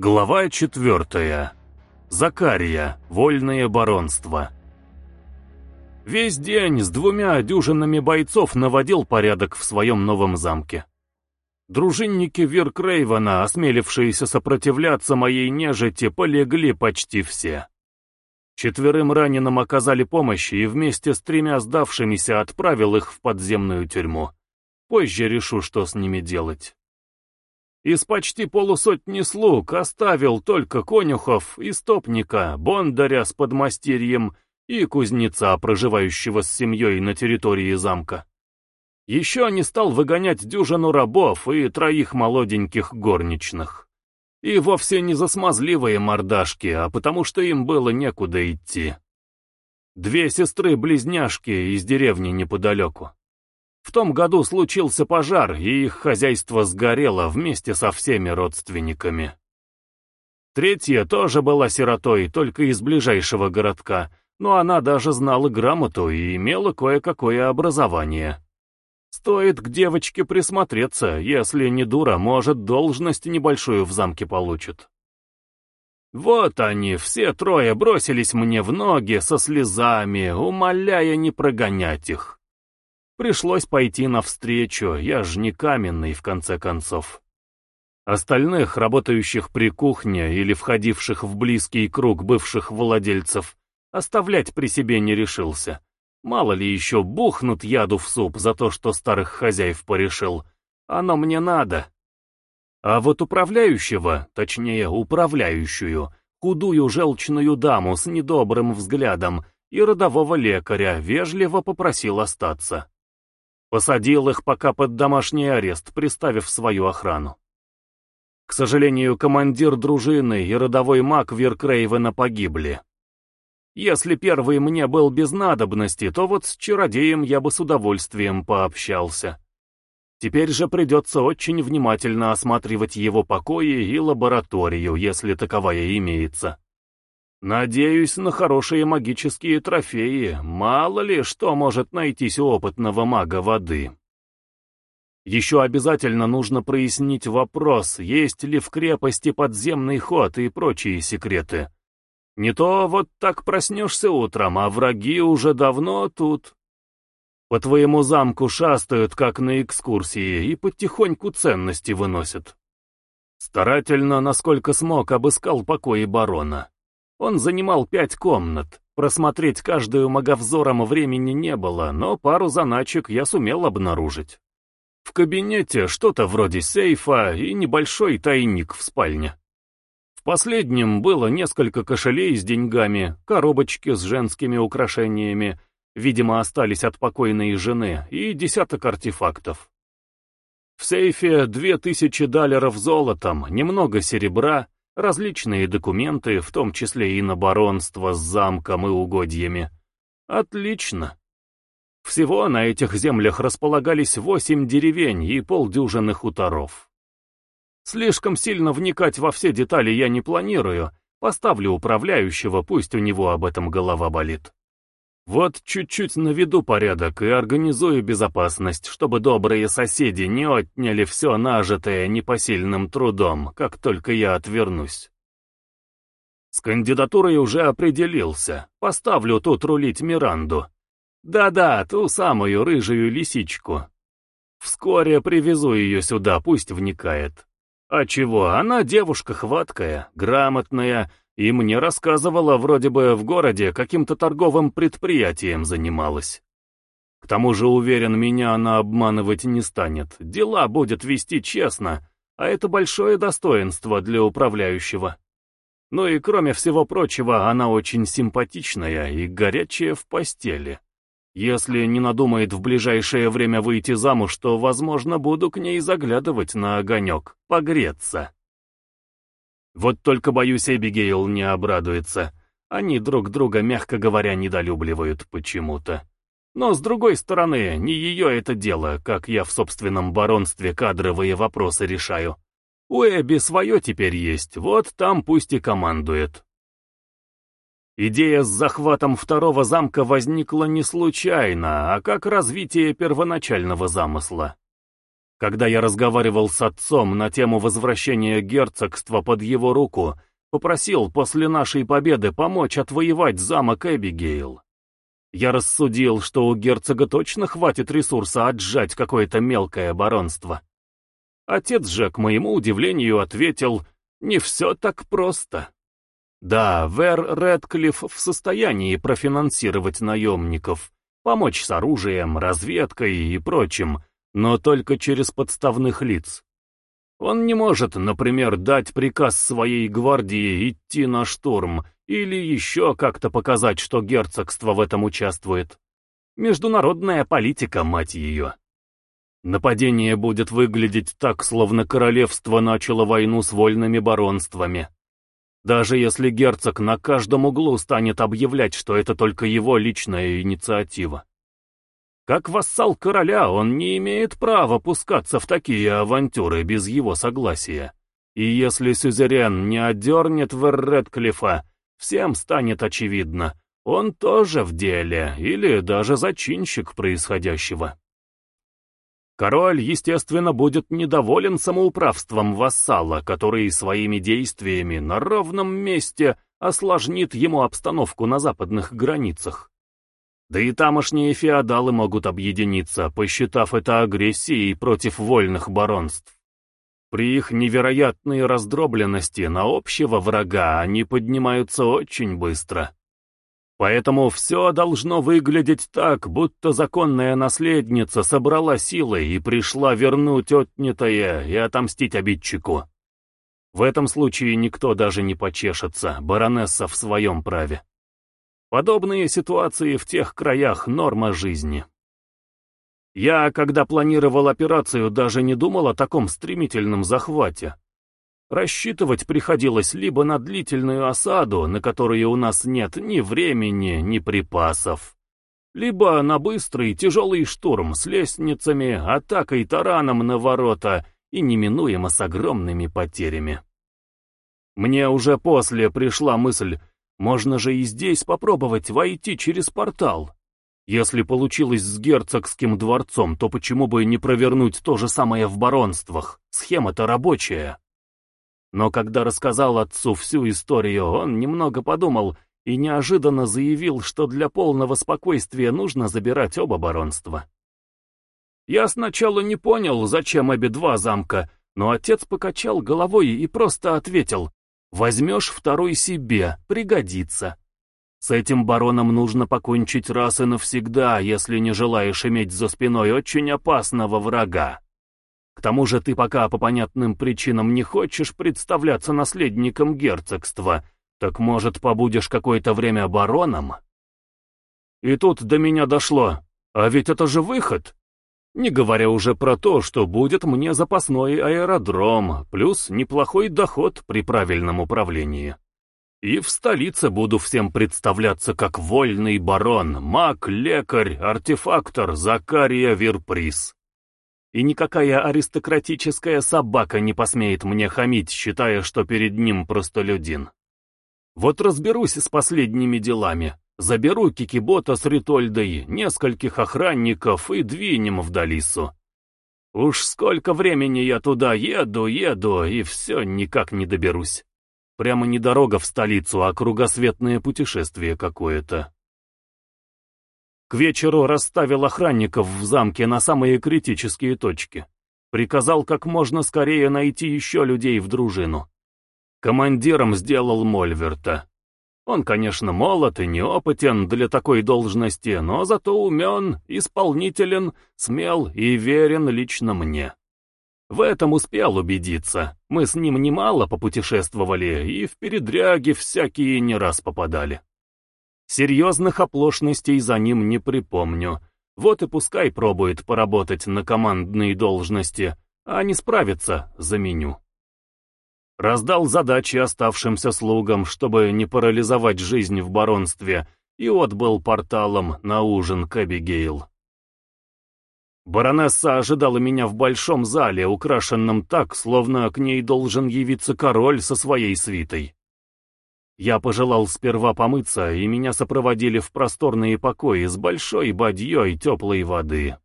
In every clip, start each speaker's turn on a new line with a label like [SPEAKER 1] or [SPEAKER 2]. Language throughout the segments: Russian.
[SPEAKER 1] Глава четвертая. Закария. Вольное баронство. Весь день с двумя дюжинами бойцов наводил порядок в своем новом замке. Дружинники Виркрейвена, осмелившиеся сопротивляться моей нежити, полегли почти все. Четверым раненым оказали помощь и вместе с тремя сдавшимися отправил их в подземную тюрьму. Позже решу, что с ними делать. Из почти полусотни слуг оставил только конюхов, истопника, бондаря с подмастерьем и кузнеца, проживающего с семьей на территории замка. Еще не стал выгонять дюжину рабов и троих молоденьких горничных. И вовсе не за смазливые мордашки, а потому что им было некуда идти. Две сестры-близняшки из деревни неподалеку. В том году случился пожар, и их хозяйство сгорело вместе со всеми родственниками. Третья тоже была сиротой, только из ближайшего городка, но она даже знала грамоту и имела кое-какое образование. Стоит к девочке присмотреться, если не дура, может, должность небольшую в замке получит. Вот они, все трое бросились мне в ноги со слезами, умоляя не прогонять их. Пришлось пойти навстречу, я ж не каменный, в конце концов. Остальных, работающих при кухне или входивших в близкий круг бывших владельцев, оставлять при себе не решился. Мало ли еще бухнут яду в суп за то, что старых хозяев порешил. Оно мне надо. А вот управляющего, точнее управляющую, худую желчную даму с недобрым взглядом и родового лекаря вежливо попросил остаться. Посадил их пока под домашний арест, приставив свою охрану. К сожалению, командир дружины и родовой маг Виркрейвена погибли. Если первый мне был без надобности, то вот с чародеем я бы с удовольствием пообщался. Теперь же придется очень внимательно осматривать его покои и лабораторию, если таковая имеется. Надеюсь на хорошие магические трофеи, мало ли что может найтись у опытного мага воды. Еще обязательно нужно прояснить вопрос, есть ли в крепости подземный ход и прочие секреты. Не то вот так проснешься утром, а враги уже давно тут. По твоему замку шастают, как на экскурсии, и потихоньку ценности выносят. Старательно, насколько смог, обыскал покои барона. Он занимал пять комнат. Просмотреть каждую маговзором времени не было, но пару заначек я сумел обнаружить. В кабинете что-то вроде сейфа и небольшой тайник в спальне. В последнем было несколько кошелей с деньгами, коробочки с женскими украшениями, видимо, остались от покойной жены, и десяток артефактов. В сейфе две тысячи далеров золотом, немного серебра, различные документы, в том числе и на баронство с замком и угодьями. Отлично. Всего на этих землях располагались восемь деревень и полдюжины хуторов. Слишком сильно вникать во все детали я не планирую, поставлю управляющего, пусть у него об этом голова болит. Вот чуть-чуть наведу порядок и организую безопасность, чтобы добрые соседи не отняли все нажитое непосильным трудом, как только я отвернусь. С кандидатурой уже определился. Поставлю тут рулить Миранду. Да-да, ту самую рыжую лисичку. Вскоре привезу ее сюда, пусть вникает. А чего, она девушка хваткая, грамотная, и мне рассказывала, вроде бы в городе каким-то торговым предприятием занималась. К тому же, уверен, меня она обманывать не станет. Дела будет вести честно, а это большое достоинство для управляющего. Ну и кроме всего прочего, она очень симпатичная и горячая в постели. Если не надумает в ближайшее время выйти замуж, то, возможно, буду к ней заглядывать на огонек, погреться. Вот только, боюсь, Эбигейл не обрадуется. Они друг друга, мягко говоря, недолюбливают почему-то. Но, с другой стороны, не ее это дело, как я в собственном баронстве кадровые вопросы решаю. У Эбби свое теперь есть, вот там пусть и командует. Идея с захватом второго замка возникла не случайно, а как развитие первоначального замысла. Когда я разговаривал с отцом на тему возвращения герцогства под его руку, попросил после нашей победы помочь отвоевать замок Эбигейл. Я рассудил, что у герцога точно хватит ресурса отжать какое-то мелкое баронство. Отец же, к моему удивлению, ответил, не все так просто. Да, Вер Редклифф в состоянии профинансировать наемников, помочь с оружием, разведкой и прочим, но только через подставных лиц. Он не может, например, дать приказ своей гвардии идти на штурм или еще как-то показать, что герцогство в этом участвует. Международная политика, мать ее. Нападение будет выглядеть так, словно королевство начало войну с вольными баронствами. Даже если герцог на каждом углу станет объявлять, что это только его личная инициатива. Как вассал короля он не имеет права пускаться в такие авантюры без его согласия. И если сюзерен не отдернет в Редклифа, всем станет очевидно, он тоже в деле или даже зачинщик происходящего. Король, естественно, будет недоволен самоуправством вассала, который своими действиями на ровном месте осложнит ему обстановку на западных границах. Да и тамошние феодалы могут объединиться, посчитав это агрессией против вольных баронств. При их невероятной раздробленности на общего врага они поднимаются очень быстро. Поэтому все должно выглядеть так, будто законная наследница собрала силы и пришла вернуть отнятое и отомстить обидчику. В этом случае никто даже не почешется, баронесса в своем праве. Подобные ситуации в тех краях норма жизни. Я, когда планировал операцию, даже не думал о таком стремительном захвате. Рассчитывать приходилось либо на длительную осаду, на которую у нас нет ни времени, ни припасов, либо на быстрый тяжелый штурм с лестницами, атакой тараном на ворота и неминуемо с огромными потерями. Мне уже после пришла мысль, можно же и здесь попробовать войти через портал. Если получилось с герцогским дворцом, то почему бы не провернуть то же самое в баронствах? Схема-то рабочая. Но когда рассказал отцу всю историю, он немного подумал и неожиданно заявил, что для полного спокойствия нужно забирать оба баронства. Я сначала не понял, зачем обе два замка, но отец покачал головой и просто ответил, «Возьмешь второй себе, пригодится». С этим бароном нужно покончить раз и навсегда, если не желаешь иметь за спиной очень опасного врага. К тому же ты пока по понятным причинам не хочешь представляться наследником герцогства, так может побудешь какое-то время бароном? И тут до меня дошло, а ведь это же выход. Не говоря уже про то, что будет мне запасной аэродром, плюс неплохой доход при правильном управлении. И в столице буду всем представляться как вольный барон, маг, лекарь, артефактор Закария Вирприс и никакая аристократическая собака не посмеет мне хамить, считая, что перед ним простолюдин. Вот разберусь с последними делами, заберу Кикибота с Ритольдой, нескольких охранников и двинем в Далису. Уж сколько времени я туда еду, еду, и все никак не доберусь. Прямо не дорога в столицу, а кругосветное путешествие какое-то. К вечеру расставил охранников в замке на самые критические точки. Приказал как можно скорее найти еще людей в дружину. Командиром сделал Мольверта. Он, конечно, молод и неопытен для такой должности, но зато умен, исполнителен, смел и верен лично мне. В этом успел убедиться. Мы с ним немало попутешествовали и в передряги всякие не раз попадали. Серьезных оплошностей за ним не припомню. Вот и пускай пробует поработать на командной должности, а не справится, заменю. Раздал задачи оставшимся слугам, чтобы не парализовать жизнь в баронстве, и отбыл порталом на ужин к Эбигейл. Баронесса ожидала меня в большом зале, украшенном так, словно к ней должен явиться король со своей свитой. Я пожелал сперва помыться, и меня сопроводили в просторные покои с большой бадьей теплой воды.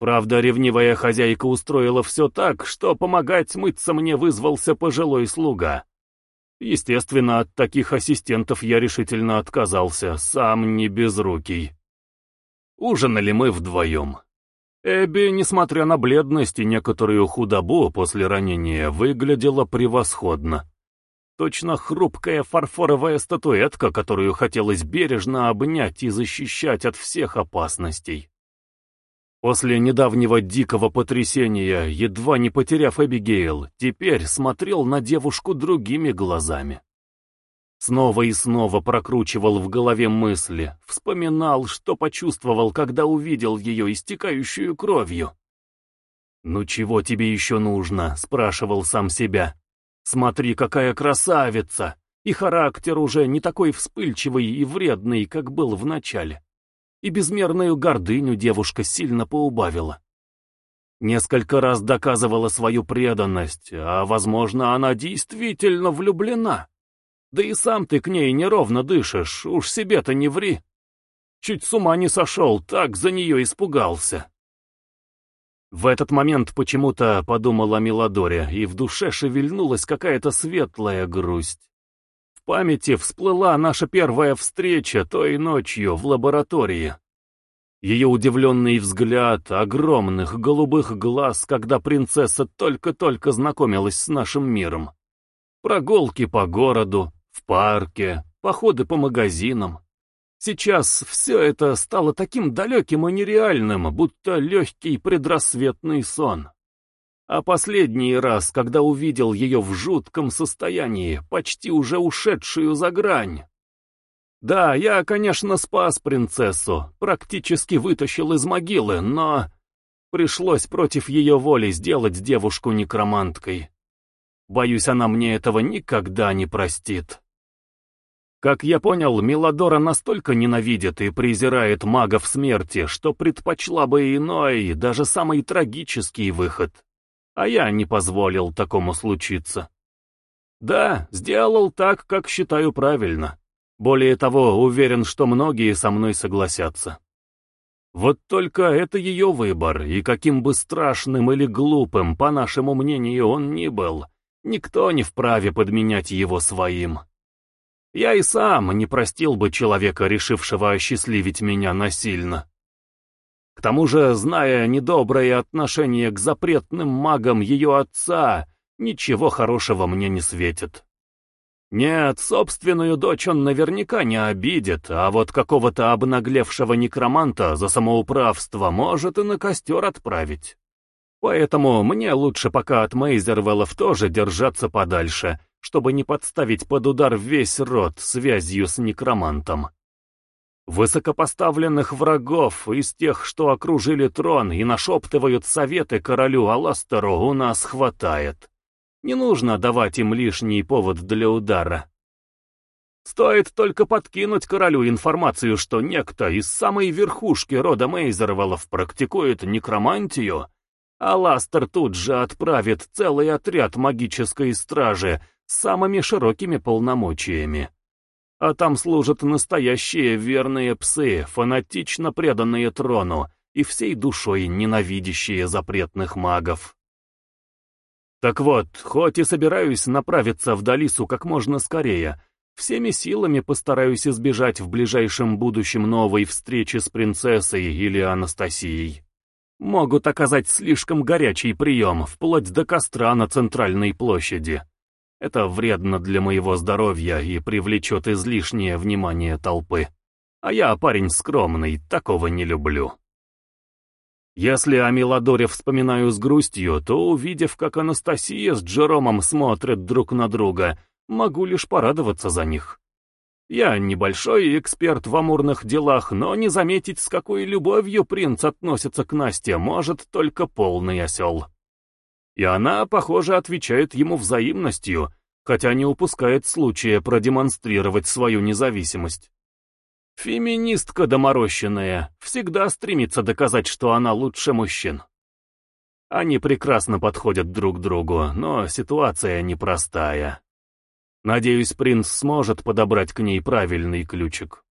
[SPEAKER 1] Правда, ревнивая хозяйка устроила все так, что помогать мыться мне вызвался пожилой слуга. Естественно, от таких ассистентов я решительно отказался, сам не безрукий. Ужинали мы вдвоем. Эбби, несмотря на бледность и некоторую худобу после ранения, выглядела превосходно. Точно хрупкая фарфоровая статуэтка, которую хотелось бережно обнять и защищать от всех опасностей. После недавнего дикого потрясения, едва не потеряв Эбигейл, теперь смотрел на девушку другими глазами. Снова и снова прокручивал в голове мысли, вспоминал, что почувствовал, когда увидел ее истекающую кровью. «Ну чего тебе еще нужно?» — спрашивал сам себя. «Смотри, какая красавица! И характер уже не такой вспыльчивый и вредный, как был в начале. И безмерную гордыню девушка сильно поубавила. Несколько раз доказывала свою преданность, а, возможно, она действительно влюблена. Да и сам ты к ней неровно дышишь, уж себе-то не ври. Чуть с ума не сошел, так за нее испугался. В этот момент почему-то подумала Милодоре, и в душе шевельнулась какая-то светлая грусть. Памяти всплыла наша первая встреча той ночью в лаборатории. Ее удивленный взгляд огромных голубых глаз, когда принцесса только-только знакомилась с нашим миром. Прогулки по городу, в парке, походы по магазинам. Сейчас все это стало таким далеким и нереальным, будто легкий предрассветный сон. А последний раз, когда увидел ее в жутком состоянии, почти уже ушедшую за грань. Да, я, конечно, спас принцессу, практически вытащил из могилы, но... Пришлось против ее воли сделать девушку некроманткой. Боюсь, она мне этого никогда не простит. Как я понял, Миладора настолько ненавидит и презирает магов смерти, что предпочла бы иной, даже самый трагический выход. А я не позволил такому случиться. Да, сделал так, как считаю правильно. Более того, уверен, что многие со мной согласятся. Вот только это ее выбор, и каким бы страшным или глупым, по нашему мнению, он ни был, Никто не вправе подменять его своим. Я и сам не простил бы человека, решившего осчастливить меня насильно. К тому же, зная недоброе отношение к запретным магам ее отца, ничего хорошего мне не светит. Нет, собственную дочь он наверняка не обидит, а вот какого-то обнаглевшего некроманта за самоуправство может и на костер отправить. Поэтому мне лучше пока от Мейзервеллов тоже держаться подальше, чтобы не подставить под удар весь род связью с некромантом. Высокопоставленных врагов из тех, что окружили трон и нашептывают советы королю Аластеру, у нас хватает. Не нужно давать им лишний повод для удара. Стоит только подкинуть королю информацию, что некто из самой верхушки рода Мейзервеллов практикует некромантию, а Ластер тут же отправит целый отряд магической стражи с самыми широкими полномочиями. А там служат настоящие верные псы, фанатично преданные трону и всей душой ненавидящие запретных магов. Так вот, хоть и собираюсь направиться в Далису как можно скорее, всеми силами постараюсь избежать в ближайшем будущем новой встречи с принцессой или Анастасией могут оказать слишком горячий прием, вплоть до костра на центральной площади. Это вредно для моего здоровья и привлечет излишнее внимание толпы. А я парень скромный, такого не люблю. Если о Миладоре вспоминаю с грустью, то, увидев, как Анастасия с Джеромом смотрят друг на друга, могу лишь порадоваться за них. Я небольшой эксперт в амурных делах, но не заметить, с какой любовью принц относится к Насте, может только полный осел. И она, похоже, отвечает ему взаимностью, хотя не упускает случая продемонстрировать свою независимость. Феминистка доморощенная, всегда стремится доказать, что она лучше мужчин. Они прекрасно подходят друг другу, но ситуация непростая. Надеюсь, принц сможет подобрать к ней правильный ключик.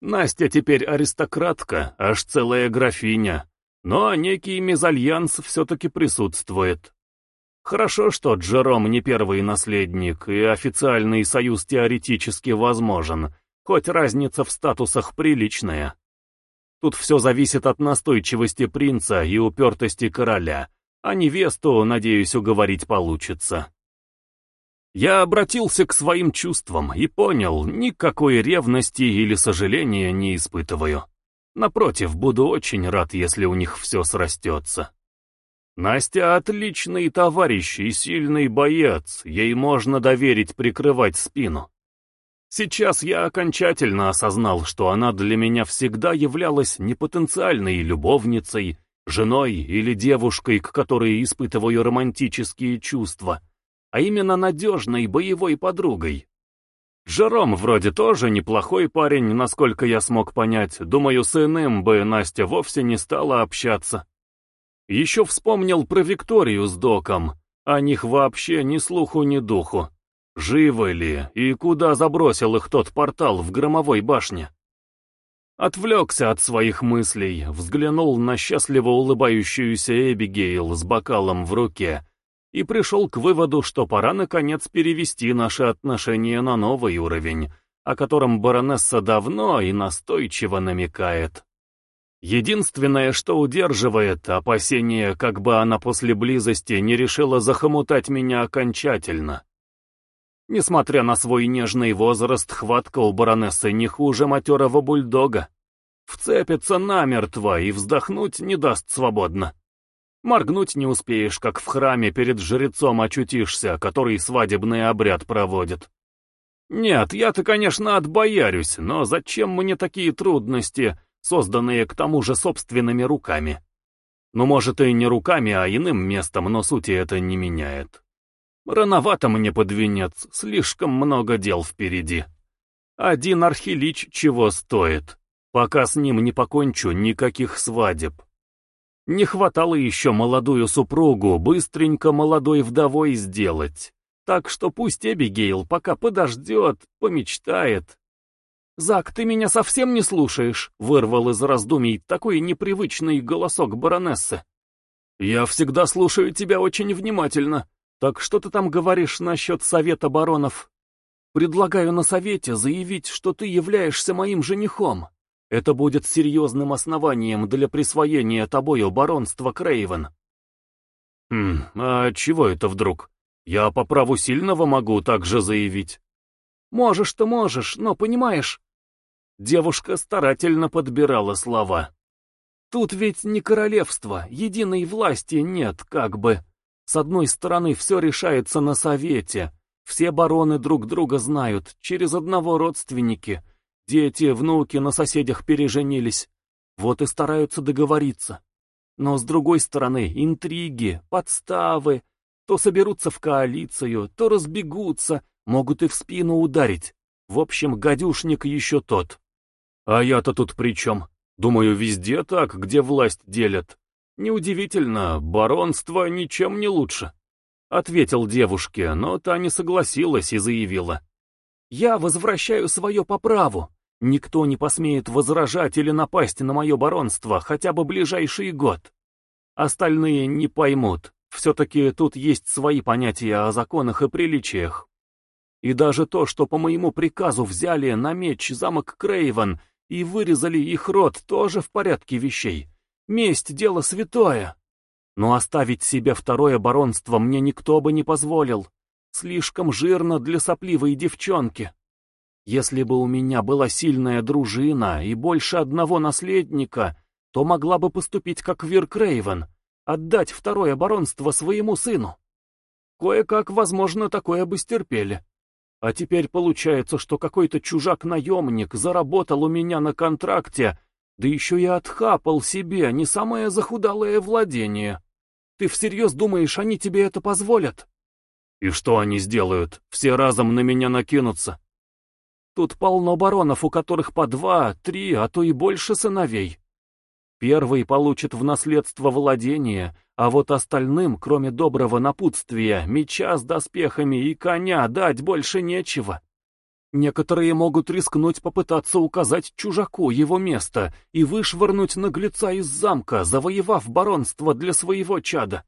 [SPEAKER 1] Настя теперь аристократка, аж целая графиня. Но некий мезальянс все-таки присутствует. Хорошо, что Джером не первый наследник, и официальный союз теоретически возможен, хоть разница в статусах приличная. Тут все зависит от настойчивости принца и упертости короля, а невесту, надеюсь, уговорить получится. Я обратился к своим чувствам и понял, никакой ревности или сожаления не испытываю. Напротив, буду очень рад, если у них все срастется. Настя отличный товарищ и сильный боец, ей можно доверить прикрывать спину. Сейчас я окончательно осознал, что она для меня всегда являлась не потенциальной любовницей, женой или девушкой, к которой испытываю романтические чувства, а именно надежной боевой подругой. Джером вроде тоже неплохой парень, насколько я смог понять, думаю, с иным бы Настя вовсе не стала общаться. Еще вспомнил про Викторию с Доком. О них вообще ни слуху, ни духу. Живы ли и куда забросил их тот портал в громовой башне? Отвлекся от своих мыслей, взглянул на счастливо улыбающуюся Эбигейл с бокалом в руке и пришел к выводу, что пора наконец перевести наши отношения на новый уровень, о котором баронесса давно и настойчиво намекает. Единственное, что удерживает, опасение, как бы она после близости не решила захомутать меня окончательно. Несмотря на свой нежный возраст, хватка у баронессы не хуже матерого бульдога. Вцепится намертво и вздохнуть не даст свободно. Моргнуть не успеешь, как в храме перед жрецом очутишься, который свадебный обряд проводит. Нет, я-то, конечно, отбоярюсь, но зачем мне такие трудности, созданные к тому же собственными руками. Ну, может, и не руками, а иным местом, но сути это не меняет. Рановато мне под венец, слишком много дел впереди. Один архилич чего стоит. Пока с ним не покончу, никаких свадеб. Не хватало еще молодую супругу быстренько молодой вдовой сделать. Так что пусть Эбигейл пока подождет, помечтает, «Зак, ты меня совсем не слушаешь?» — вырвал из раздумий такой непривычный голосок баронессы. «Я всегда слушаю тебя очень внимательно. Так что ты там говоришь насчет совета баронов?» «Предлагаю на совете заявить, что ты являешься моим женихом. Это будет серьезным основанием для присвоения тобою баронства Крейвен». «Хм, а чего это вдруг? Я по праву сильного могу также заявить». «Можешь-то можешь, но понимаешь...» Девушка старательно подбирала слова. «Тут ведь не королевство, единой власти нет, как бы. С одной стороны, все решается на совете. Все бароны друг друга знают, через одного родственники. Дети, внуки на соседях переженились. Вот и стараются договориться. Но с другой стороны, интриги, подставы. То соберутся в коалицию, то разбегутся, Могут и в спину ударить. В общем, гадюшник еще тот. А я-то тут при чем? Думаю, везде так, где власть делят. Неудивительно, баронство ничем не лучше. Ответил девушке, но та не согласилась и заявила. Я возвращаю свое по праву. Никто не посмеет возражать или напасть на мое баронство хотя бы ближайший год. Остальные не поймут. Все-таки тут есть свои понятия о законах и приличиях. И даже то, что по моему приказу взяли на меч замок Крейвен и вырезали их рот, тоже в порядке вещей. Месть — дело святое. Но оставить себе второе баронство мне никто бы не позволил. Слишком жирно для сопливой девчонки. Если бы у меня была сильная дружина и больше одного наследника, то могла бы поступить как Вир Крейвен, отдать второе баронство своему сыну. Кое-как, возможно, такое бы стерпели. А теперь получается, что какой-то чужак-наемник заработал у меня на контракте, да еще и отхапал себе не самое захудалое владение. Ты всерьез думаешь, они тебе это позволят? И что они сделают? Все разом на меня накинутся. Тут полно баронов, у которых по два, три, а то и больше сыновей. Первый получит в наследство владение, а вот остальным, кроме доброго напутствия, меча с доспехами и коня дать больше нечего. Некоторые могут рискнуть попытаться указать чужаку его место и вышвырнуть наглеца из замка, завоевав баронство для своего чада.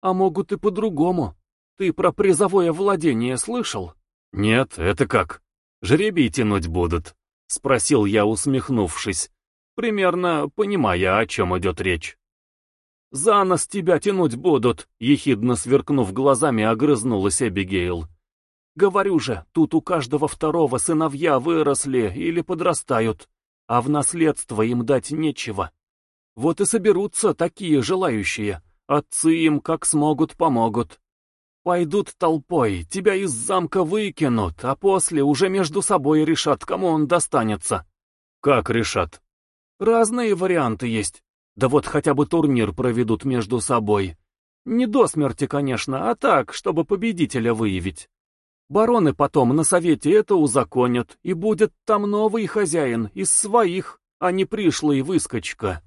[SPEAKER 1] А могут и по-другому. Ты про призовое владение слышал? Нет, это как? Жребий тянуть будут? Спросил я, усмехнувшись, примерно понимая, о чем идет речь. «За нос тебя тянуть будут!» — ехидно сверкнув глазами, огрызнулась Эбигейл. Говорю же, тут у каждого второго сыновья выросли или подрастают, а в наследство им дать нечего. Вот и соберутся такие желающие, отцы им как смогут помогут. Пойдут толпой, тебя из замка выкинут, а после уже между собой решат, кому он достанется. Как решат? Разные варианты есть. Да вот хотя бы турнир проведут между собой. Не до смерти, конечно, а так, чтобы победителя выявить. Бароны потом на совете это узаконят, и будет там новый хозяин, из своих, а не пришлый выскочка.